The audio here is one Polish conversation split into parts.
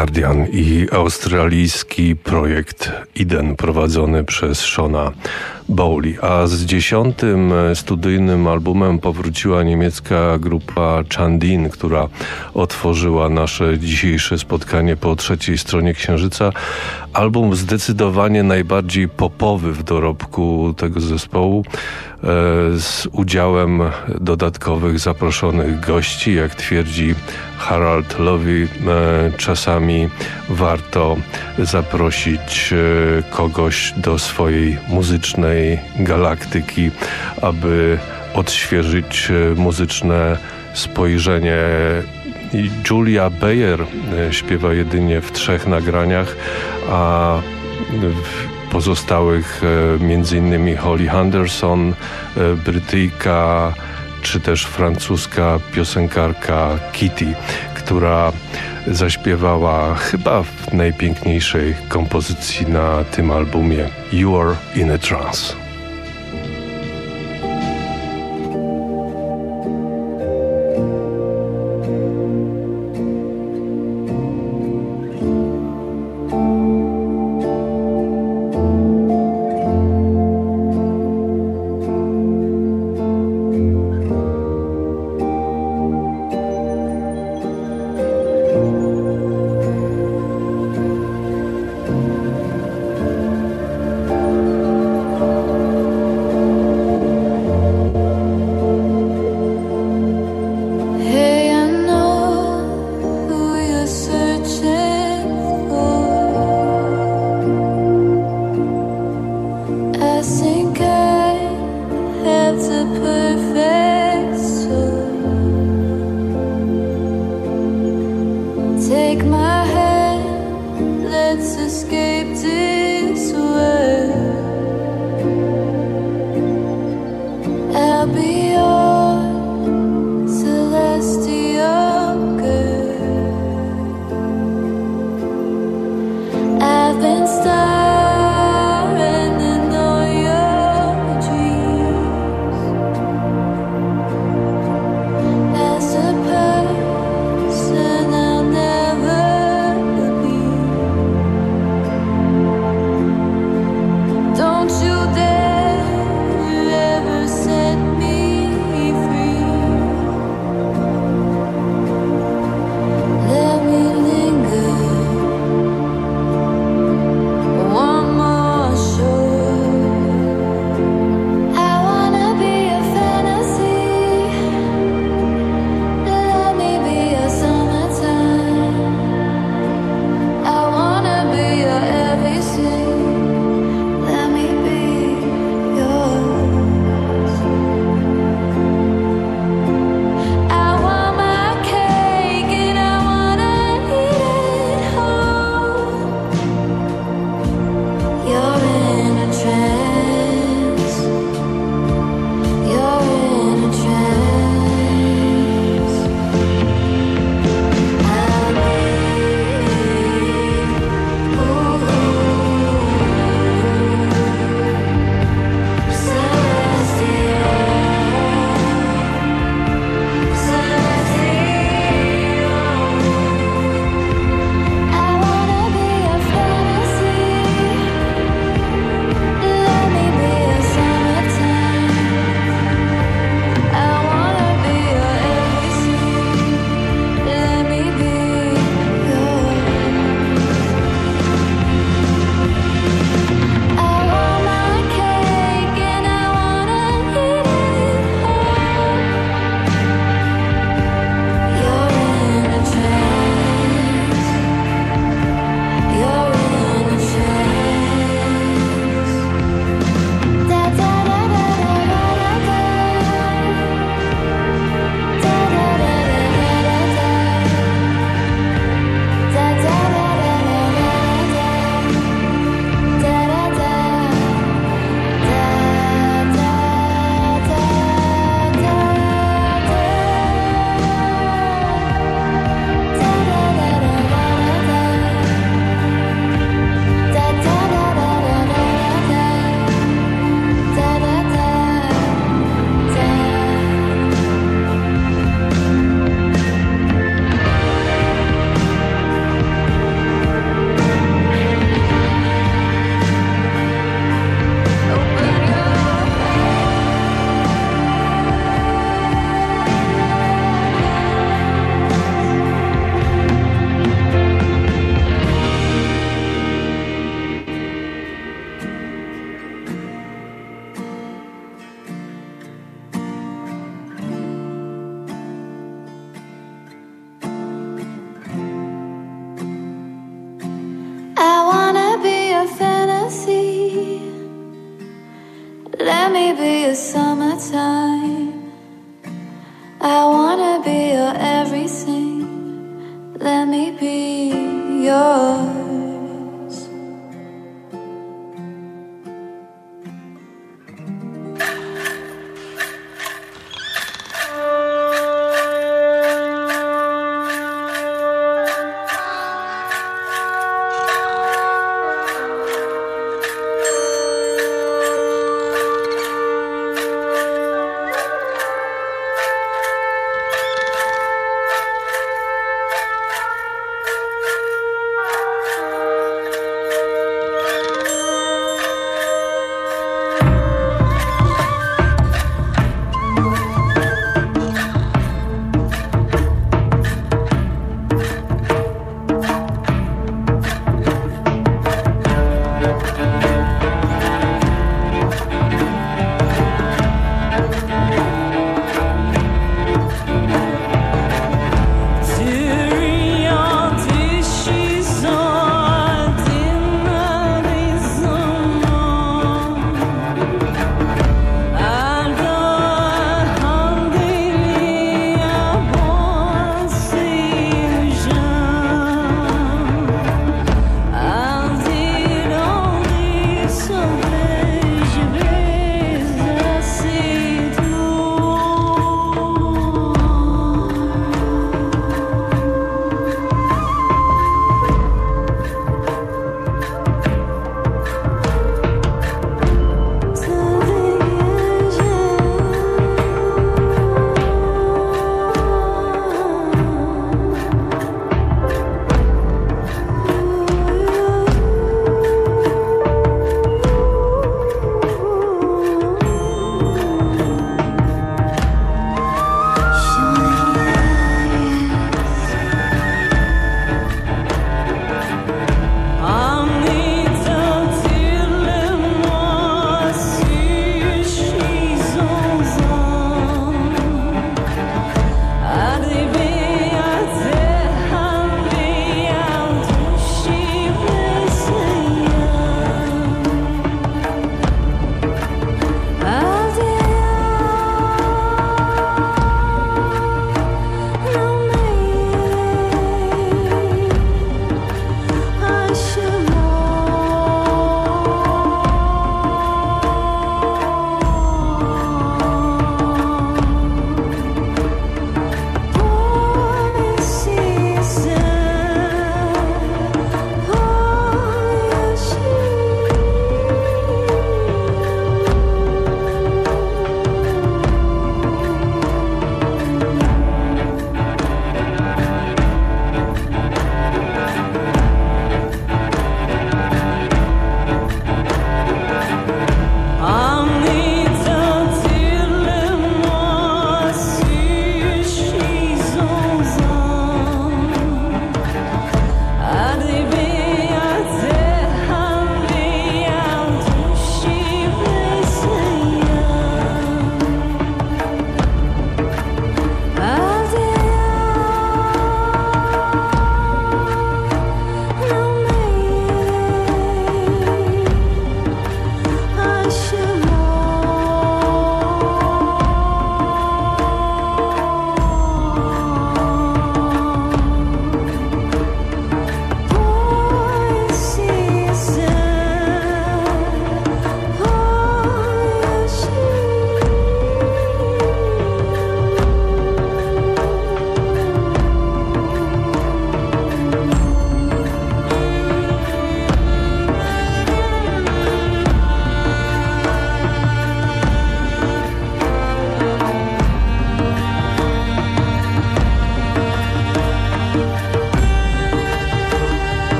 Guardian i australijski projekt Eden prowadzony przez Shona Bowley. A z dziesiątym studyjnym albumem powróciła niemiecka grupa Chandin, która otworzyła nasze dzisiejsze spotkanie po trzeciej stronie Księżyca. Album zdecydowanie najbardziej popowy w dorobku tego zespołu e, z udziałem dodatkowych zaproszonych gości, jak twierdzi Harald Lowy. E, czasami warto zaprosić e, kogoś do swojej muzycznej galaktyki, aby odświeżyć muzyczne spojrzenie Julia Bayer śpiewa jedynie w trzech nagraniach, a w pozostałych e, innymi Holly Henderson, e, Brytyjka czy też francuska piosenkarka Kitty, która zaśpiewała chyba w najpiękniejszej kompozycji na tym albumie You Are in a Trance.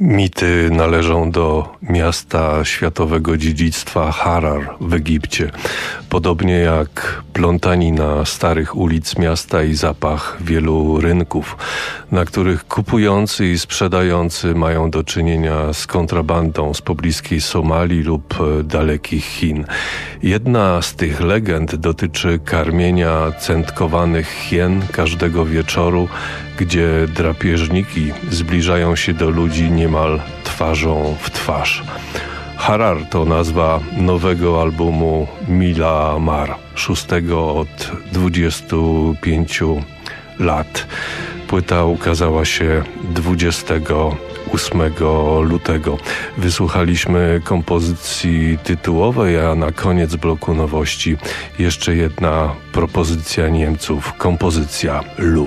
Mity należą do miasta światowego dziedzictwa Harar w Egipcie. Podobnie jak plątanina starych ulic miasta i zapach wielu rynków, na których kupujący i sprzedający mają do czynienia z kontrabandą z pobliskiej Somalii lub dalekich Chin. Jedna z tych legend dotyczy karmienia centkowanych hien każdego wieczoru gdzie drapieżniki zbliżają się do ludzi niemal twarzą w twarz. Harar to nazwa nowego albumu Mila Mar, szóstego od 25 lat. Płyta ukazała się 28 lutego. Wysłuchaliśmy kompozycji tytułowej, a na koniec bloku nowości jeszcze jedna propozycja Niemców, kompozycja Lu.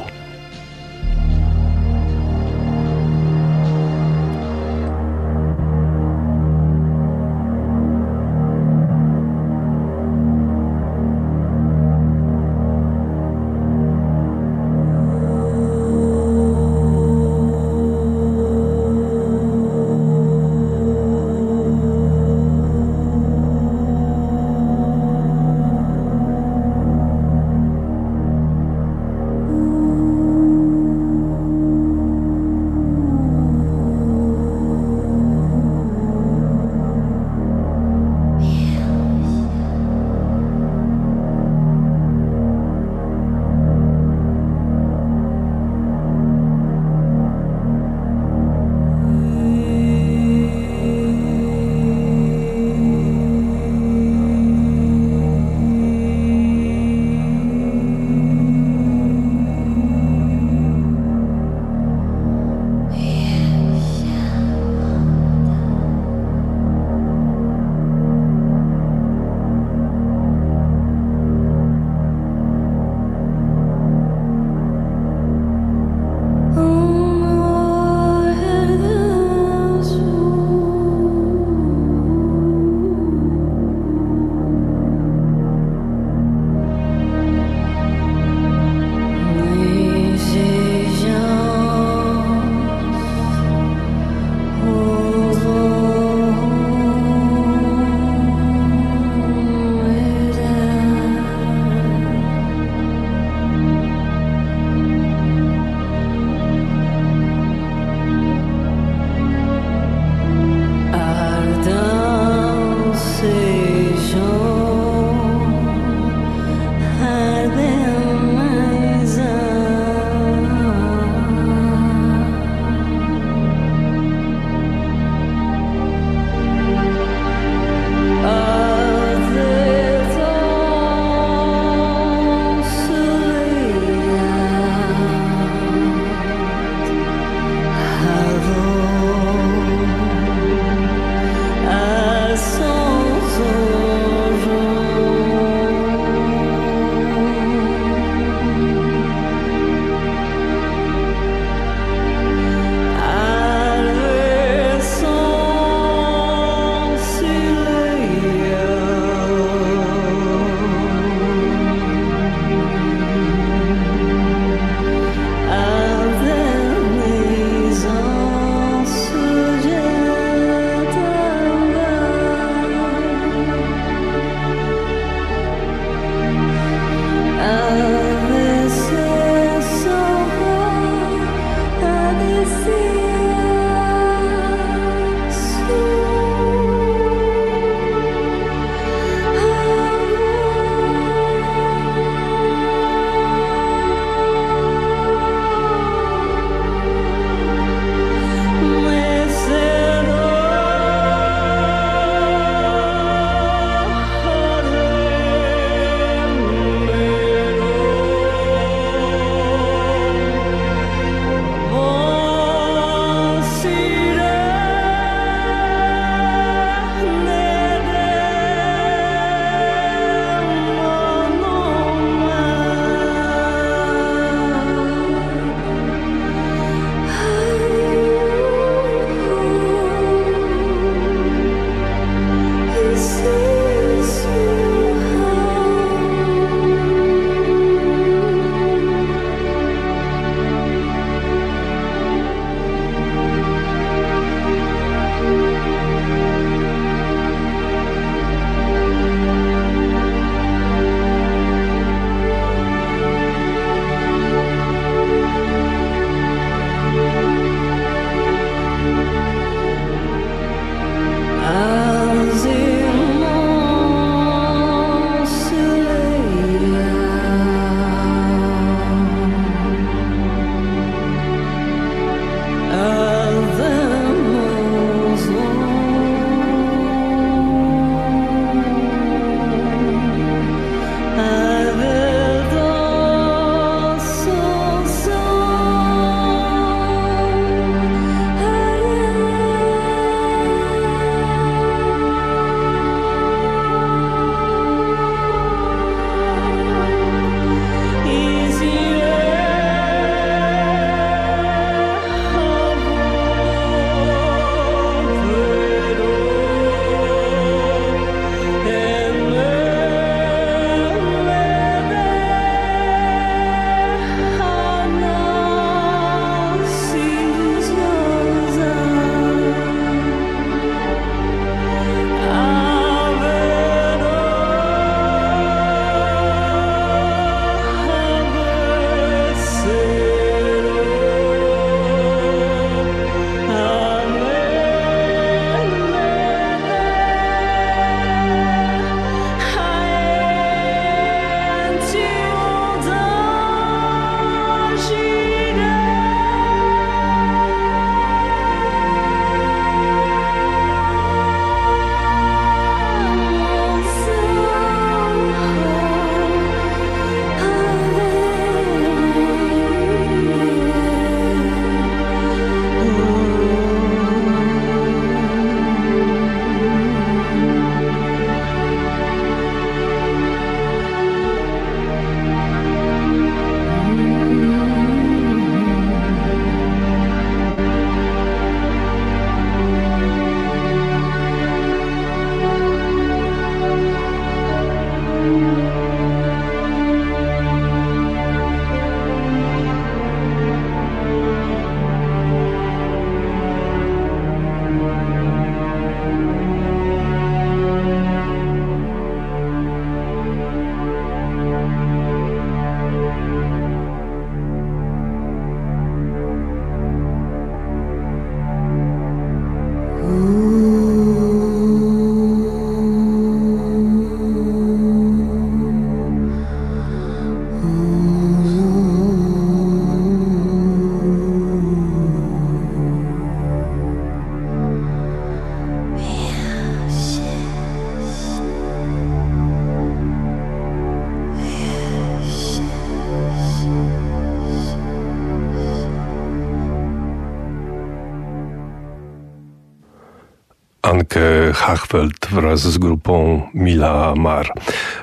Hachfeld wraz z grupą Mila Mar.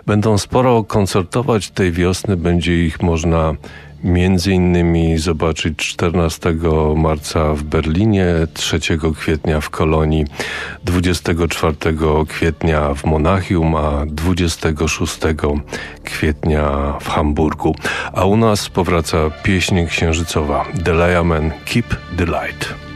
Będą sporo koncertować tej wiosny, będzie ich można Między innymi zobaczyć 14 marca w Berlinie, 3 kwietnia w Kolonii, 24 kwietnia w Monachium, a 26 kwietnia w Hamburgu. A u nas powraca pieśń księżycowa The Liamen Keep the Light.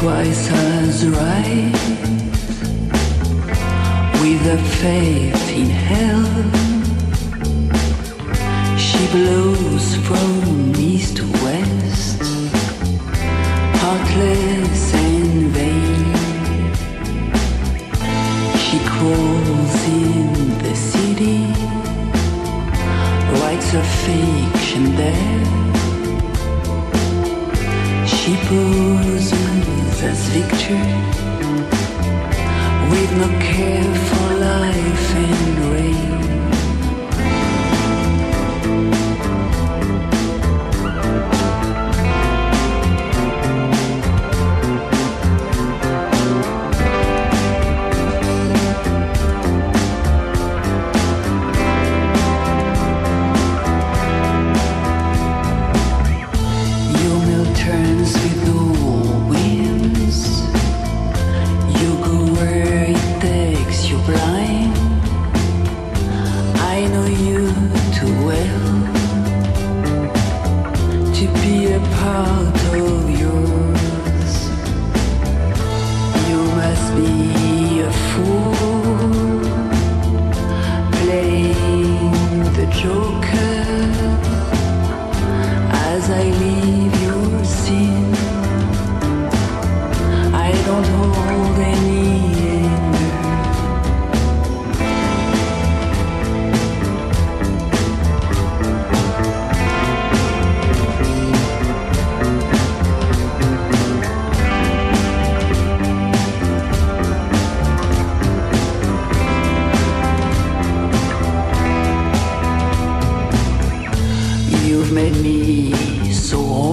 twice as right. With a faith in hell she blows from east to west heartless and vain. She crawls in the city writes a fiction there. She pulls as victory. With no care for life and rain. made so old.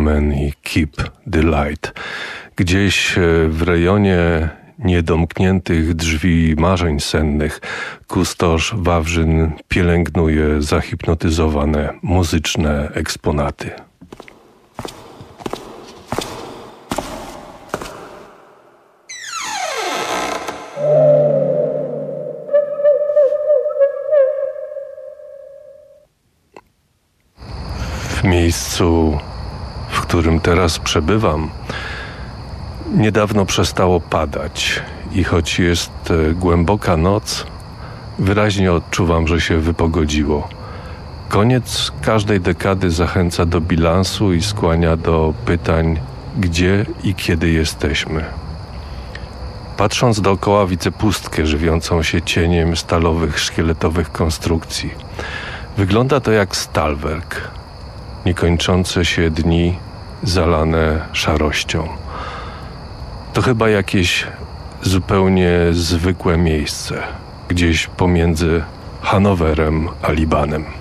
Delayamen i Keep the Light. Gdzieś e, w rejonie niedomkniętych drzwi marzeń sennych kustosz Wawrzyn pielęgnuje zahipnotyzowane muzyczne eksponaty. w miejscu, którym teraz przebywam, niedawno przestało padać i choć jest e, głęboka noc, wyraźnie odczuwam, że się wypogodziło. Koniec każdej dekady zachęca do bilansu i skłania do pytań, gdzie i kiedy jesteśmy. Patrząc dookoła widzę pustkę żywiącą się cieniem stalowych, szkieletowych konstrukcji. Wygląda to jak stalwerk, niekończące się dni zalane szarością. To chyba jakieś zupełnie zwykłe miejsce, gdzieś pomiędzy Hanowerem a Libanem.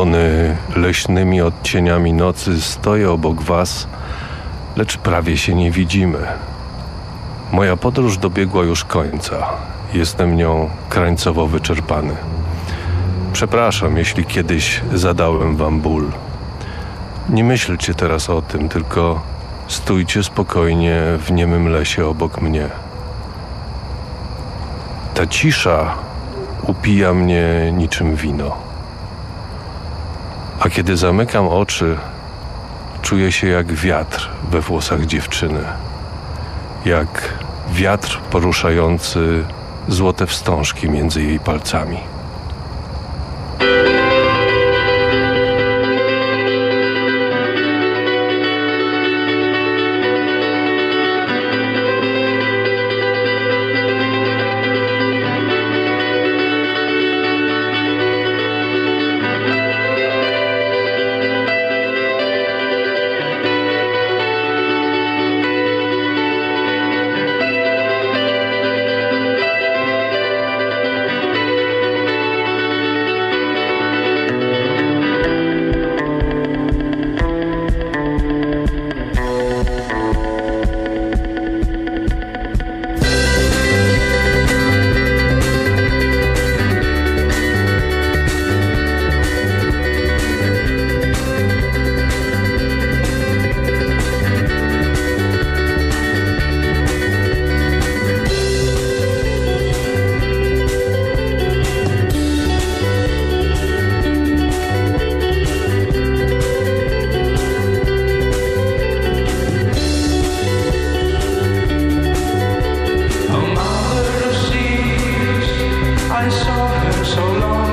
Otulony leśnymi odcieniami nocy, stoję obok was, lecz prawie się nie widzimy. Moja podróż dobiegła już końca. Jestem nią krańcowo wyczerpany. Przepraszam, jeśli kiedyś zadałem wam ból. Nie myślcie teraz o tym, tylko stójcie spokojnie w niemym lesie obok mnie. Ta cisza upija mnie niczym wino. A kiedy zamykam oczy, czuję się jak wiatr we włosach dziewczyny, jak wiatr poruszający złote wstążki między jej palcami. I saw her so long.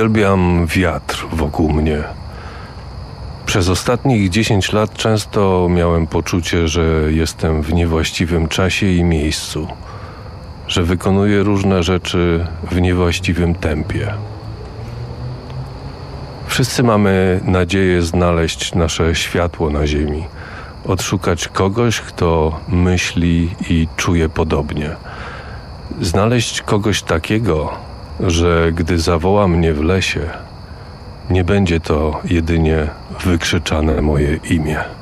Uwielbiam wiatr wokół mnie. Przez ostatnich 10 lat często miałem poczucie, że jestem w niewłaściwym czasie i miejscu, że wykonuję różne rzeczy w niewłaściwym tempie. Wszyscy mamy nadzieję znaleźć nasze światło na Ziemi, odszukać kogoś, kto myśli i czuje podobnie. Znaleźć kogoś takiego, że gdy zawoła mnie w lesie, nie będzie to jedynie wykrzyczane moje imię.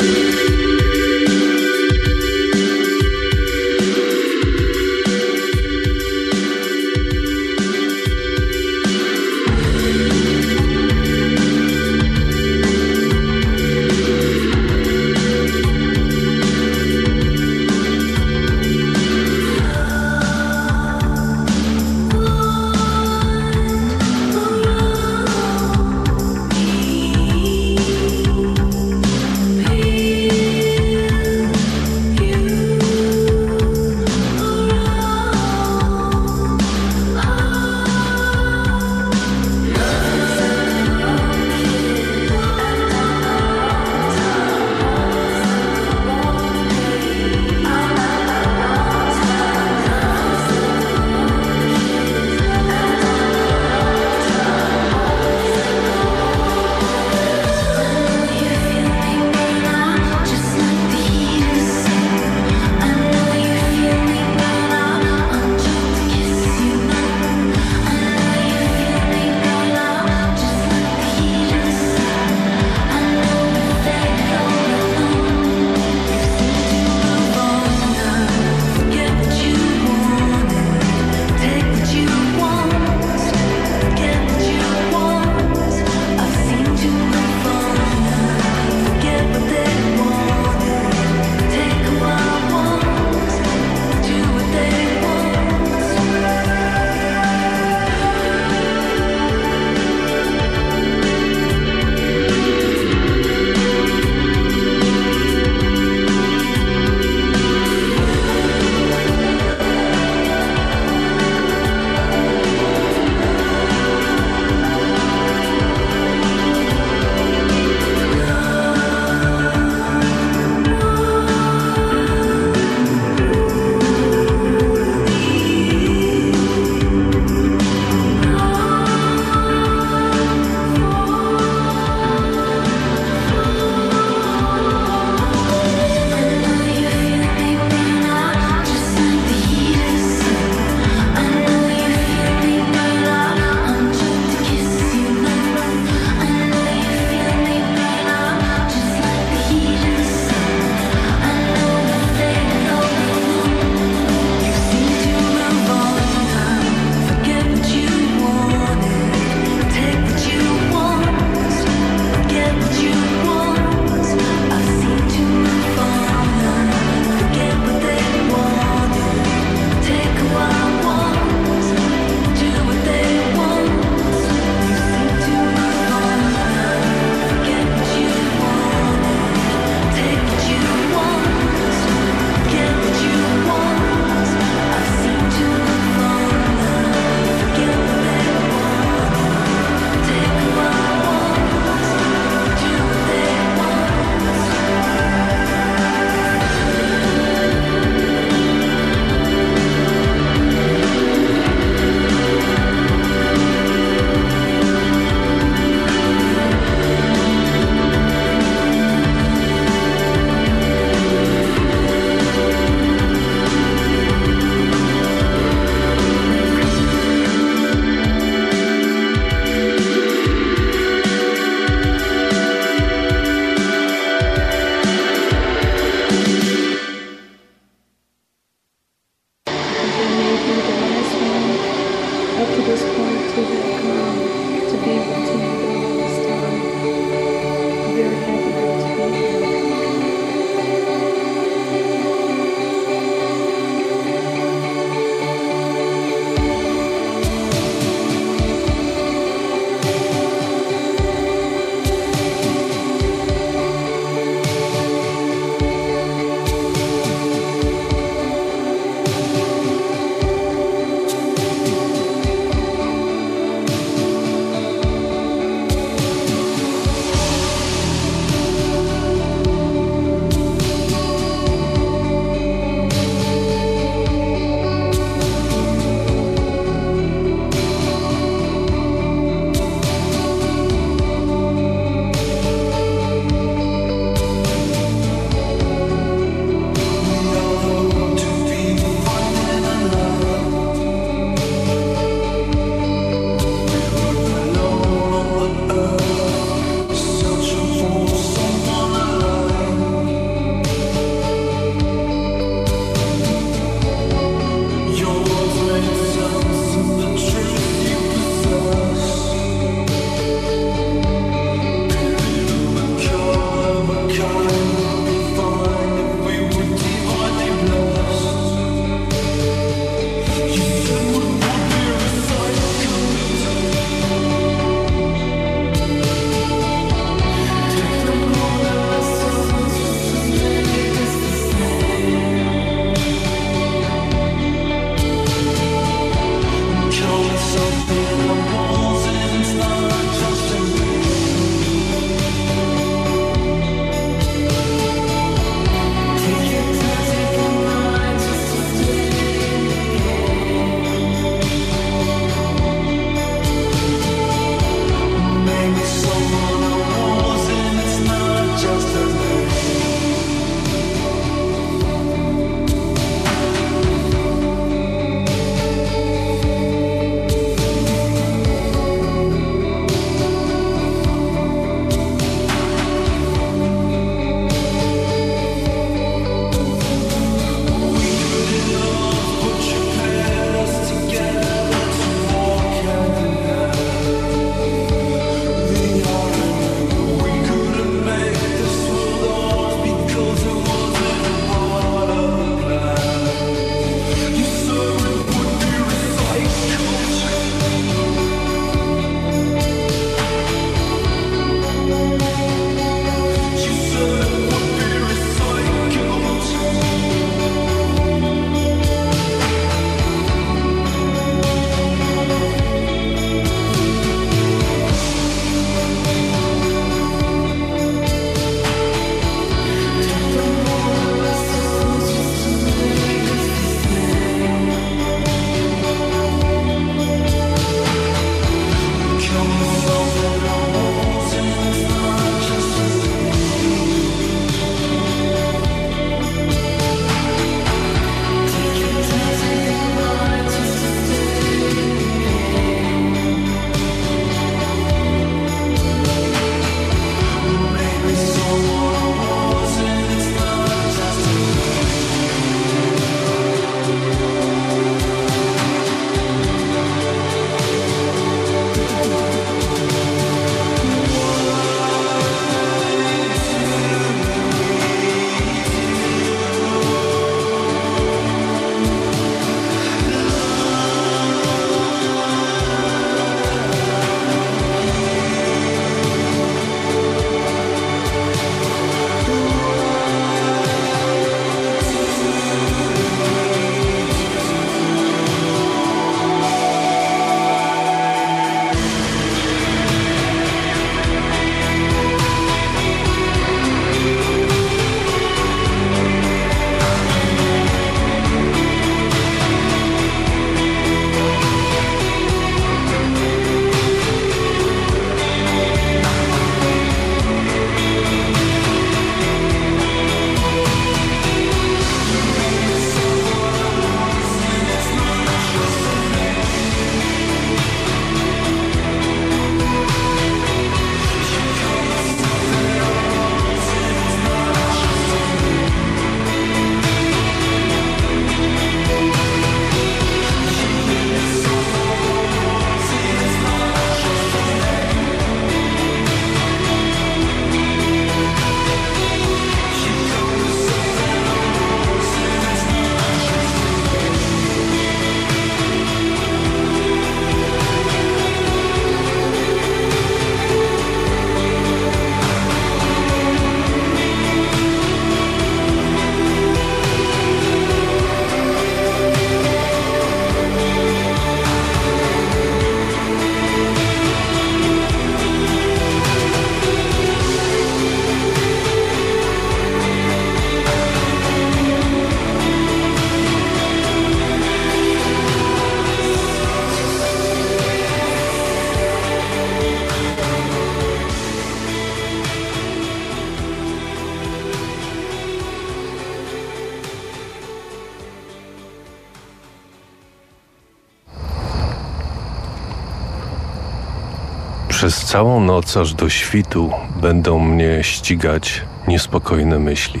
Całą noc aż do świtu będą mnie ścigać niespokojne myśli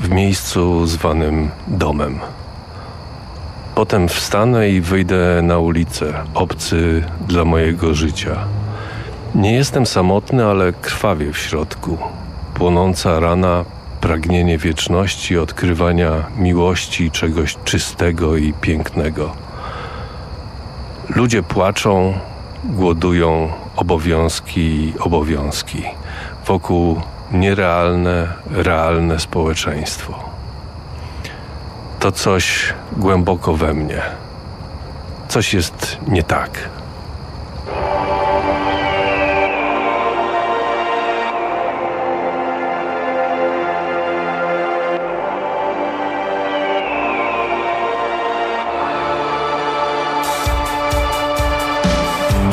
w miejscu zwanym domem. Potem wstanę i wyjdę na ulicę, obcy dla mojego życia. Nie jestem samotny, ale krwawie w środku. Płonąca rana, pragnienie wieczności, odkrywania miłości, czegoś czystego i pięknego. Ludzie płaczą, głodują, obowiązki, obowiązki. Wokół nierealne, realne społeczeństwo. To coś głęboko we mnie. Coś jest nie tak.